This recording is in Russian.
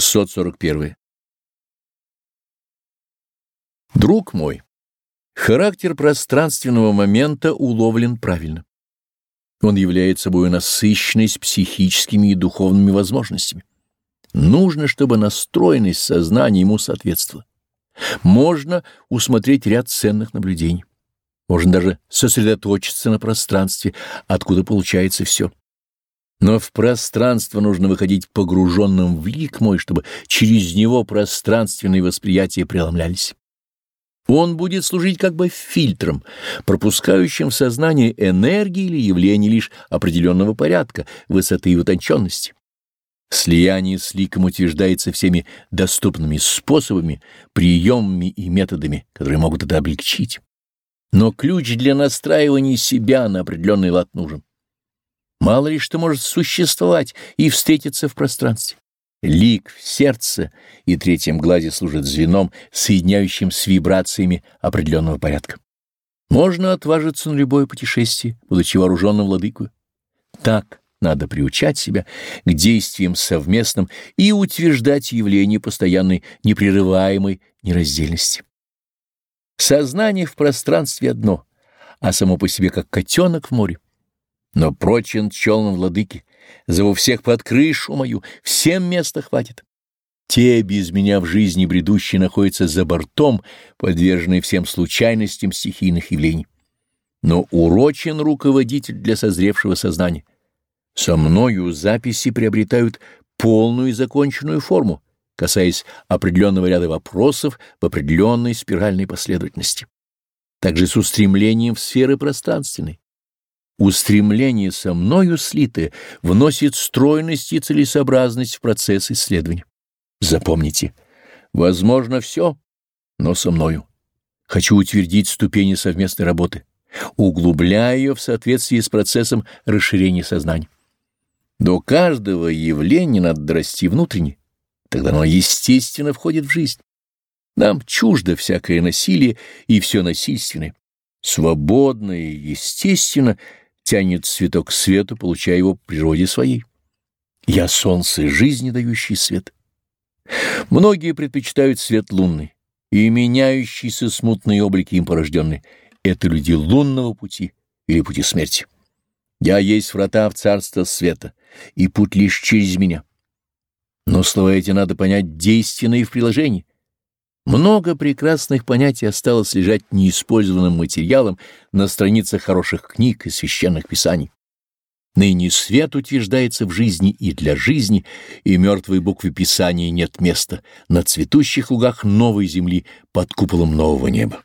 641. Друг мой, характер пространственного момента уловлен правильно. Он является собой насыщенность психическими и духовными возможностями. Нужно, чтобы настроенность сознания ему соответствовала. Можно усмотреть ряд ценных наблюдений. Можно даже сосредоточиться на пространстве, откуда получается все. Но в пространство нужно выходить погруженным в лик мой, чтобы через него пространственные восприятия преломлялись. Он будет служить как бы фильтром, пропускающим в сознание энергии или явления лишь определенного порядка, высоты и утонченности. Слияние с ликом утверждается всеми доступными способами, приемами и методами, которые могут это облегчить. Но ключ для настраивания себя на определенный лад нужен. Мало ли что может существовать и встретиться в пространстве. Лик в сердце и третьем глазе служит звеном, соединяющим с вибрациями определенного порядка. Можно отважиться на любое путешествие, будучи вооруженным владыкой. Так надо приучать себя к действиям совместным и утверждать явление постоянной непрерываемой нераздельности. Сознание в пространстве одно, а само по себе как котенок в море. Но прочен челном владыки, зову всех под крышу мою, всем места хватит. Те без меня в жизни бредущие находятся за бортом, подверженные всем случайностям стихийных явлений. Но урочен руководитель для созревшего сознания. Со мною записи приобретают полную и законченную форму, касаясь определенного ряда вопросов в определенной спиральной последовательности. Также с устремлением в сферы пространственной. Устремление со мною слитое вносит стройность и целесообразность в процесс исследования. Запомните, возможно все, но со мною. Хочу утвердить ступени совместной работы, углубляя ее в соответствии с процессом расширения сознания. До каждого явления надо дорасти внутренне, тогда оно естественно входит в жизнь. Нам чуждо всякое насилие и все насильственное. Свободно и естественно тянет цветок к свету, получая его в природе своей. Я солнце жизни, дающий свет. Многие предпочитают свет лунный и меняющиеся смутные облики им порожденные. Это люди лунного пути или пути смерти. Я есть врата в царство света, и путь лишь через меня. Но слова эти надо понять действенно и в приложении. Много прекрасных понятий осталось лежать неиспользованным материалом на страницах хороших книг и священных писаний. Ныне свет утверждается в жизни и для жизни, и мертвой буквы Писания нет места на цветущих лугах новой земли под куполом нового неба.